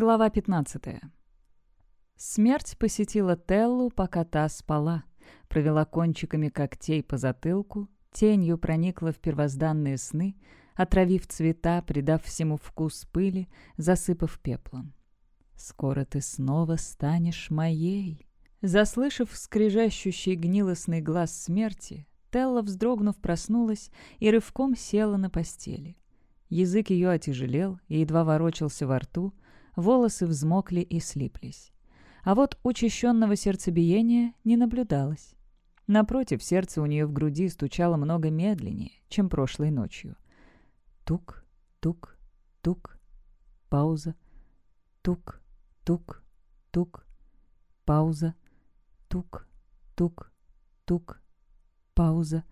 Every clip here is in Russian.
Глава 15. Смерть посетила Теллу, пока та спала. Провела кончиками когтей по затылку, тенью проникла в первозданные сны, отравив цвета, придав всему вкус пыли, засыпав пеплом. «Скоро ты снова станешь моей!» Заслышав скрежещущий гнилостный глаз смерти, Телла, вздрогнув, проснулась и рывком села на постели. Язык ее отяжелел и едва ворочался во рту — волосы взмокли и слиплись. А вот учащенного сердцебиения не наблюдалось. Напротив, сердце у нее в груди стучало много медленнее, чем прошлой ночью. Тук, тук, тук, пауза, тук, тук, тук, пауза, тук, тук, тук, пауза.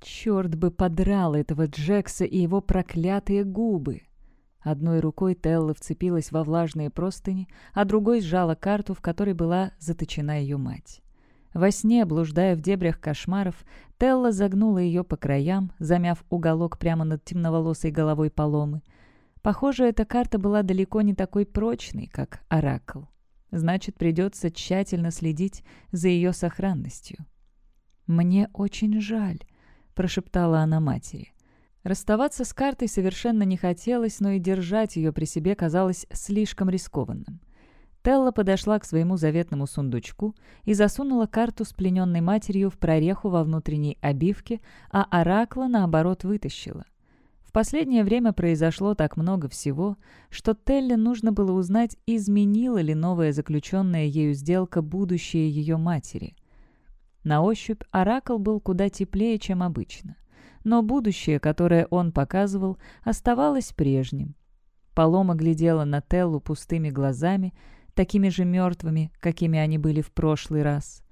Черт бы подрал этого Джекса и его проклятые губы! Одной рукой Телла вцепилась во влажные простыни, а другой сжала карту, в которой была заточена ее мать. Во сне, блуждая в дебрях кошмаров, Телла загнула ее по краям, замяв уголок прямо над темноволосой головой Паломы. Похоже, эта карта была далеко не такой прочной, как Оракл. Значит, придется тщательно следить за ее сохранностью. «Мне очень жаль», — прошептала она матери. Расставаться с картой совершенно не хотелось, но и держать ее при себе казалось слишком рискованным. Телла подошла к своему заветному сундучку и засунула карту с плененной матерью в прореху во внутренней обивке, а Оракла, наоборот, вытащила. В последнее время произошло так много всего, что Телле нужно было узнать, изменила ли новая заключенная ею сделка будущее ее матери. На ощупь Оракл был куда теплее, чем обычно — но будущее, которое он показывал, оставалось прежним. Полома глядела на Теллу пустыми глазами, такими же мертвыми, какими они были в прошлый раз.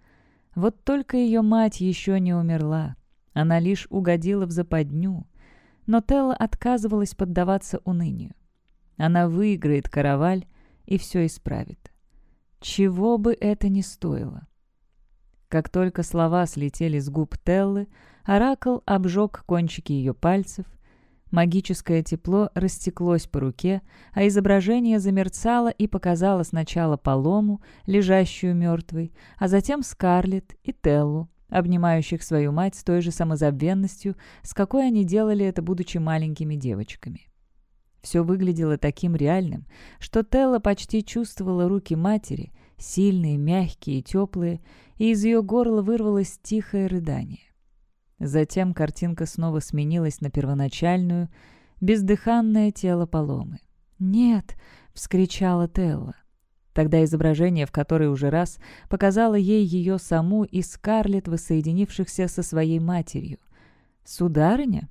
Вот только ее мать еще не умерла. Она лишь угодила в западню. Но Телла отказывалась поддаваться унынию. Она выиграет караваль и все исправит. Чего бы это ни стоило. Как только слова слетели с губ Теллы, Оракл обжег кончики ее пальцев. Магическое тепло растеклось по руке, а изображение замерцало и показало сначала Полому, лежащую мертвой, а затем Скарлетт и Теллу, обнимающих свою мать с той же самозабвенностью, с какой они делали это, будучи маленькими девочками. Все выглядело таким реальным, что Телла почти чувствовала руки матери, сильные, мягкие и теплые, и из ее горла вырвалось тихое рыдание. Затем картинка снова сменилась на первоначальную, бездыханное тело Поломы. «Нет!» — вскричала Телла. Тогда изображение, в которое уже раз, показало ей ее саму и Скарлетт, воссоединившихся со своей матерью. «Сударыня?»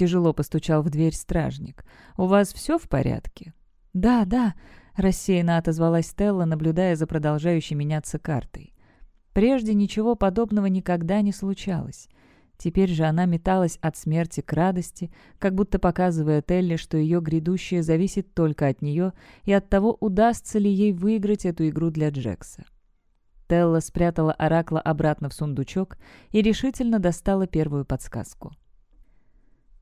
Тяжело постучал в дверь стражник. «У вас все в порядке?» «Да, да», — рассеянно отозвалась Стелла, наблюдая за продолжающей меняться картой. Прежде ничего подобного никогда не случалось. Теперь же она металась от смерти к радости, как будто показывая Телли, что ее грядущее зависит только от нее и от того, удастся ли ей выиграть эту игру для Джекса. Телла спрятала оракла обратно в сундучок и решительно достала первую подсказку.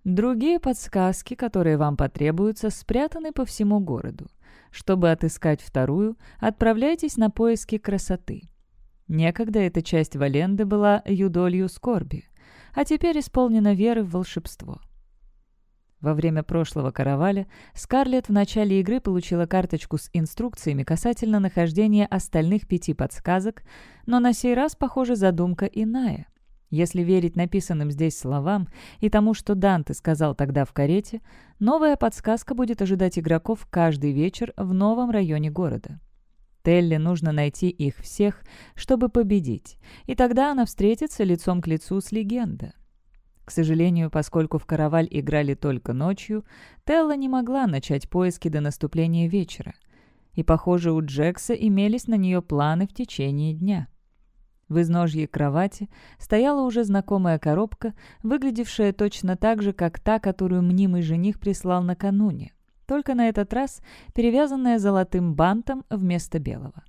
Другие подсказки, которые вам потребуются, спрятаны по всему городу. Чтобы отыскать вторую, отправляйтесь на поиски красоты. Некогда эта часть Валенды была юдолью скорби, а теперь исполнена веры в волшебство. Во время прошлого караваля Скарлетт в начале игры получила карточку с инструкциями касательно нахождения остальных пяти подсказок, но на сей раз, похоже, задумка иная — если верить написанным здесь словам и тому, что Данте сказал тогда в карете, новая подсказка будет ожидать игроков каждый вечер в новом районе города. Телли нужно найти их всех, чтобы победить, и тогда она встретится лицом к лицу с легендой. К сожалению, поскольку в «Караваль» играли только ночью, Телла не могла начать поиски до наступления вечера. И, похоже, у Джекса имелись на нее планы в течение дня – в изножье кровати стояла уже знакомая коробка, выглядевшая точно так же, как та, которую мнимый жених прислал накануне, только на этот раз перевязанная золотым бантом вместо белого.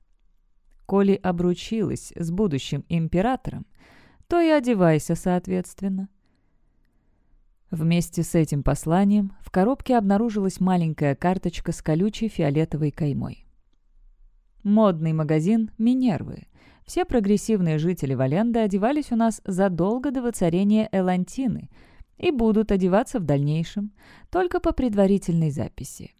Коли обручилась с будущим императором, то и одевайся соответственно. Вместе с этим посланием в коробке обнаружилась маленькая карточка с колючей фиолетовой каймой. Модный магазин «Минервы», все прогрессивные жители Валенды одевались у нас задолго до воцарения Элантины и будут одеваться в дальнейшем, только по предварительной записи.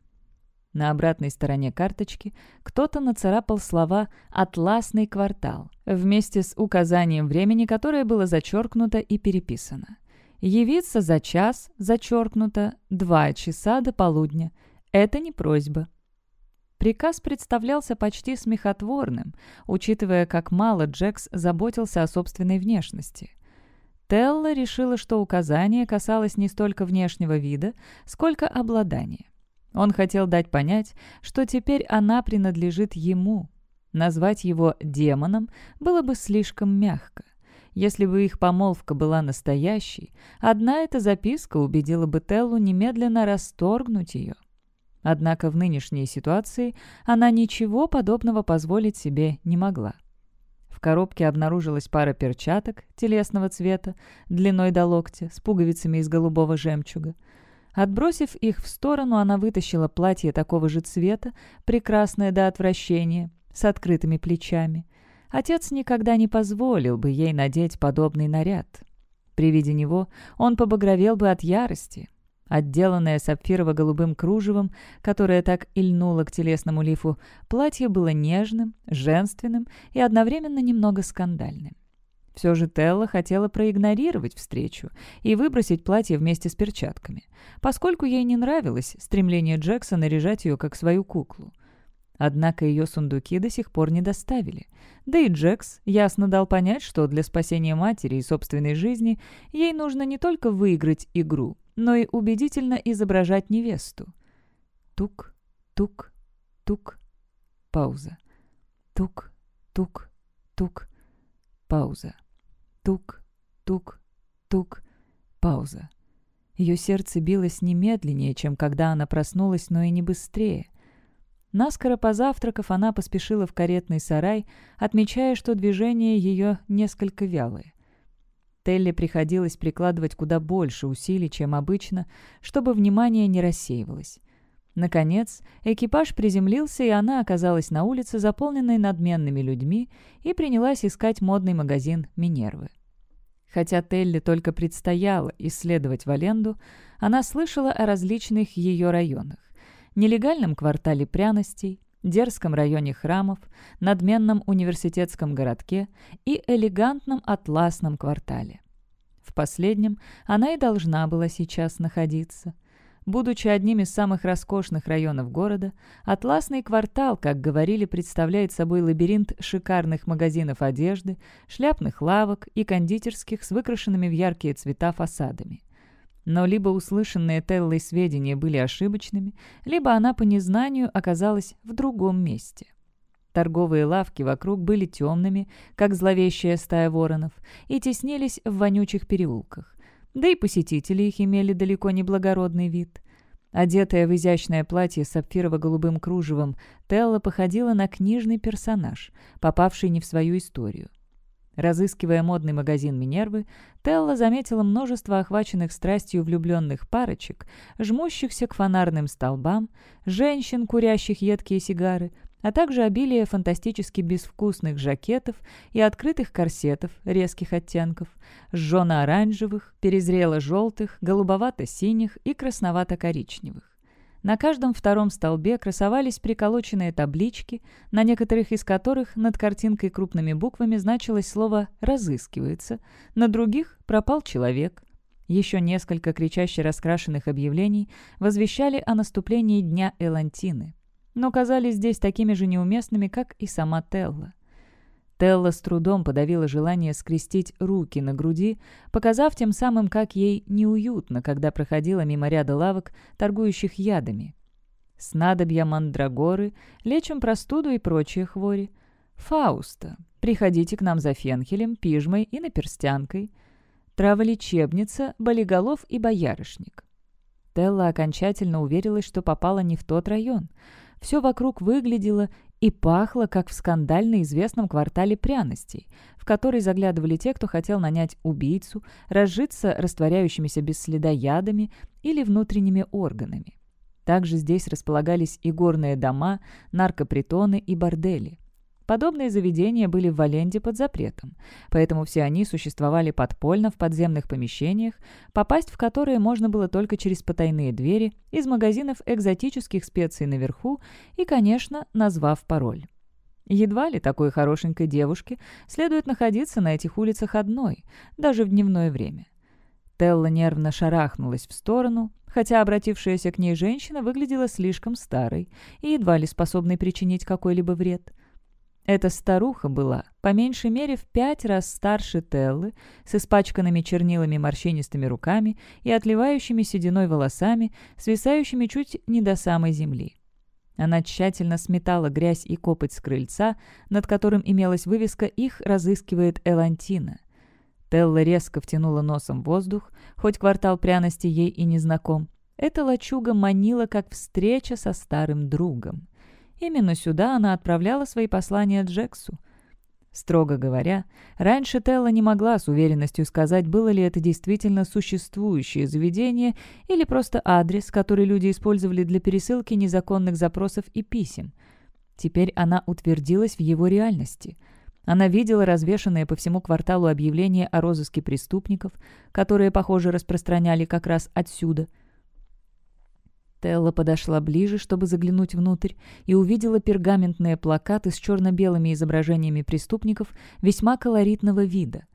На обратной стороне карточки кто-то нацарапал слова «Атласный квартал» вместе с указанием времени, которое было зачеркнуто и переписано. «Явиться за час» зачеркнуто «два часа до полудня». Это не просьба, Приказ представлялся почти смехотворным, учитывая, как мало Джекс заботился о собственной внешности. Телла решила, что указание касалось не столько внешнего вида, сколько обладания. Он хотел дать понять, что теперь она принадлежит ему. Назвать его демоном было бы слишком мягко. Если бы их помолвка была настоящей, одна эта записка убедила бы Теллу немедленно расторгнуть ее. Однако в нынешней ситуации она ничего подобного позволить себе не могла. В коробке обнаружилась пара перчаток телесного цвета, длиной до локтя, с пуговицами из голубого жемчуга. Отбросив их в сторону, она вытащила платье такого же цвета, прекрасное до отвращения, с открытыми плечами. Отец никогда не позволил бы ей надеть подобный наряд. При виде него он побагровел бы от ярости, Отделанное сапфирово-голубым кружевом, которое так ильнуло к телесному лифу, платье было нежным, женственным и одновременно немного скандальным. Все же Телла хотела проигнорировать встречу и выбросить платье вместе с перчатками, поскольку ей не нравилось стремление Джекса наряжать ее как свою куклу. Однако ее сундуки до сих пор не доставили. Да и Джекс ясно дал понять, что для спасения матери и собственной жизни ей нужно не только выиграть игру — но и убедительно изображать невесту. Тук, тук, тук, пауза. Тук, тук, тук, пауза. Тук, тук, тук, пауза. Ее сердце билось не медленнее, чем когда она проснулась, но и не быстрее. Наскоро позавтракав, она поспешила в каретный сарай, отмечая, что движения ее несколько вялые. Стелле приходилось прикладывать куда больше усилий, чем обычно, чтобы внимание не рассеивалось. Наконец, экипаж приземлился, и она оказалась на улице, заполненной надменными людьми, и принялась искать модный магазин «Минервы». Хотя Телли только предстояло исследовать Валенду, она слышала о различных ее районах. Нелегальном квартале пряностей, дерзком районе храмов, надменном университетском городке и элегантном атласном квартале. В последнем она и должна была сейчас находиться. Будучи одним из самых роскошных районов города, атласный квартал, как говорили, представляет собой лабиринт шикарных магазинов одежды, шляпных лавок и кондитерских с выкрашенными в яркие цвета фасадами. Но либо услышанные Теллой сведения были ошибочными, либо она по незнанию оказалась в другом месте. Торговые лавки вокруг были темными, как зловещая стая воронов, и теснились в вонючих переулках. Да и посетители их имели далеко не благородный вид. Одетая в изящное платье сапфирово-голубым кружевом, Телла походила на книжный персонаж, попавший не в свою историю. Разыскивая модный магазин Минервы, Телла заметила множество охваченных страстью влюбленных парочек, жмущихся к фонарным столбам, женщин, курящих едкие сигары, а также обилие фантастически безвкусных жакетов и открытых корсетов резких оттенков, жжено-оранжевых, перезрело-желтых, голубовато-синих и красновато-коричневых. На каждом втором столбе красовались приколоченные таблички, на некоторых из которых над картинкой крупными буквами значилось слово «разыскивается», на других «пропал человек». Еще несколько кричаще раскрашенных объявлений возвещали о наступлении Дня Элантины, но казались здесь такими же неуместными, как и сама Телла. Телла с трудом подавила желание скрестить руки на груди, показав тем самым, как ей неуютно, когда проходила мимо ряда лавок, торгующих ядами. Снадобья мандрагоры, лечим простуду и прочие хвори. Фауста, приходите к нам за фенхелем, пижмой и наперстянкой. Траволечебница, болиголов и боярышник. Телла окончательно уверилась, что попала не в тот район. Все вокруг выглядело и пахло, как в скандально известном квартале пряностей, в который заглядывали те, кто хотел нанять убийцу, разжиться растворяющимися без следа ядами или внутренними органами. Также здесь располагались и горные дома, наркопритоны и бордели. Подобные заведения были в Валенде под запретом, поэтому все они существовали подпольно в подземных помещениях, попасть в которые можно было только через потайные двери, из магазинов экзотических специй наверху и, конечно, назвав пароль. Едва ли такой хорошенькой девушке следует находиться на этих улицах одной, даже в дневное время. Телла нервно шарахнулась в сторону, хотя обратившаяся к ней женщина выглядела слишком старой и едва ли способной причинить какой-либо вред. Эта старуха была по меньшей мере в пять раз старше Теллы, с испачканными чернилами морщинистыми руками и отливающими сединой волосами, свисающими чуть не до самой земли. Она тщательно сметала грязь и копоть с крыльца, над которым имелась вывеска «Их разыскивает Элантина». Телла резко втянула носом воздух, хоть квартал пряности ей и не знаком. Эта лачуга манила, как встреча со старым другом. Именно сюда она отправляла свои послания Джексу. Строго говоря, раньше Телла не могла с уверенностью сказать, было ли это действительно существующее заведение или просто адрес, который люди использовали для пересылки незаконных запросов и писем. Теперь она утвердилась в его реальности – она видела развешанные по всему кварталу объявления о розыске преступников, которые, похоже, распространяли как раз отсюда – Телла подошла ближе, чтобы заглянуть внутрь, и увидела пергаментные плакаты с черно-белыми изображениями преступников весьма колоритного вида.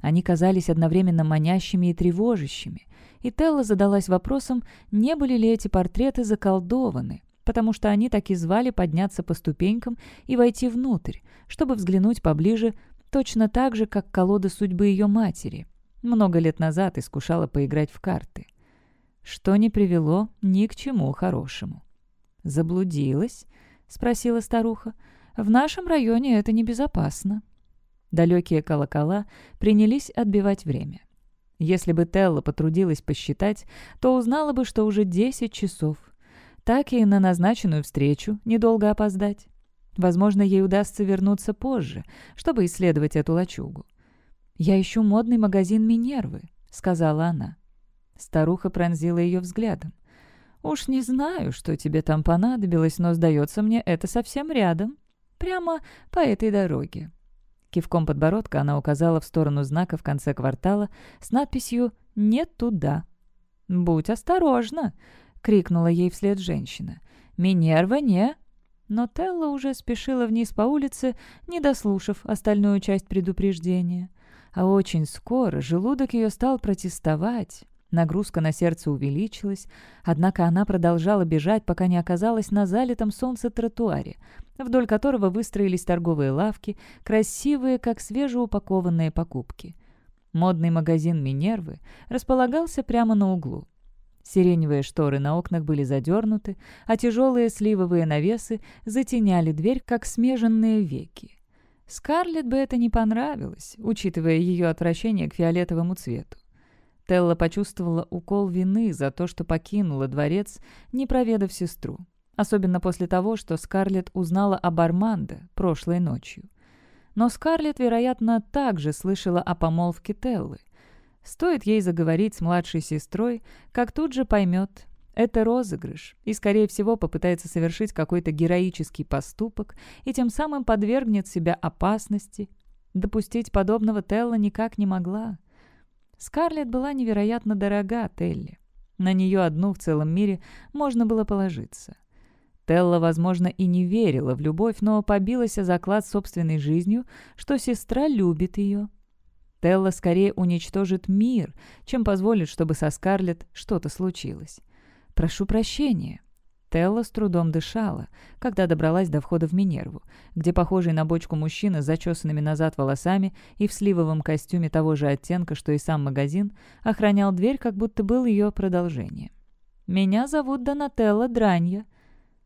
Они казались одновременно манящими и тревожащими, и Телла задалась вопросом, не были ли эти портреты заколдованы, потому что они так и звали подняться по ступенькам и войти внутрь, чтобы взглянуть поближе точно так же, как колода судьбы ее матери. Много лет назад искушала поиграть в карты что не привело ни к чему хорошему. «Заблудилась?» — спросила старуха. «В нашем районе это небезопасно». Далекие колокола принялись отбивать время. Если бы Телла потрудилась посчитать, то узнала бы, что уже 10 часов. Так и на назначенную встречу недолго опоздать. Возможно, ей удастся вернуться позже, чтобы исследовать эту лачугу. «Я ищу модный магазин Минервы», — сказала она. Старуха пронзила ее взглядом. «Уж не знаю, что тебе там понадобилось, но, сдается мне, это совсем рядом. Прямо по этой дороге». Кивком подбородка она указала в сторону знака в конце квартала с надписью «Не туда». «Будь осторожна!» — крикнула ей вслед женщина. «Минерва, не!» Но Телла уже спешила вниз по улице, не дослушав остальную часть предупреждения. А очень скоро желудок ее стал протестовать. Нагрузка на сердце увеличилась, однако она продолжала бежать, пока не оказалась на залитом солнце тротуаре, вдоль которого выстроились торговые лавки, красивые, как свежеупакованные покупки. Модный магазин «Минервы» располагался прямо на углу. Сиреневые шторы на окнах были задернуты, а тяжелые сливовые навесы затеняли дверь, как смеженные веки. Скарлетт бы это не понравилось, учитывая ее отвращение к фиолетовому цвету. Стелла почувствовала укол вины за то, что покинула дворец, не проведав сестру. Особенно после того, что Скарлетт узнала об Арманде прошлой ночью. Но Скарлетт, вероятно, также слышала о помолвке Теллы. Стоит ей заговорить с младшей сестрой, как тут же поймет, это розыгрыш, и, скорее всего, попытается совершить какой-то героический поступок и тем самым подвергнет себя опасности. Допустить подобного Телла никак не могла. Скарлетт была невероятно дорога Телли. На нее одну в целом мире можно было положиться. Телла, возможно, и не верила в любовь, но побилась о заклад собственной жизнью, что сестра любит ее. Телла скорее уничтожит мир, чем позволит, чтобы со Скарлетт что-то случилось. «Прошу прощения», Телла с трудом дышала, когда добралась до входа в Минерву, где похожий на бочку мужчина с зачесанными назад волосами и в сливовом костюме того же оттенка, что и сам магазин, охранял дверь, как будто был ее продолжением. «Меня зовут Донателла Дранья».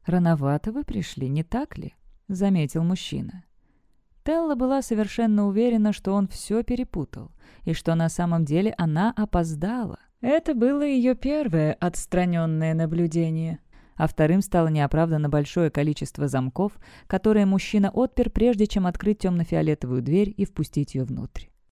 «Рановато вы пришли, не так ли?» — заметил мужчина. Телла была совершенно уверена, что он все перепутал, и что на самом деле она опоздала. Это было ее первое отстраненное наблюдение а вторым стало неоправданно большое количество замков, которые мужчина отпер, прежде чем открыть темно-фиолетовую дверь и впустить ее внутрь.